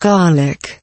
garlic.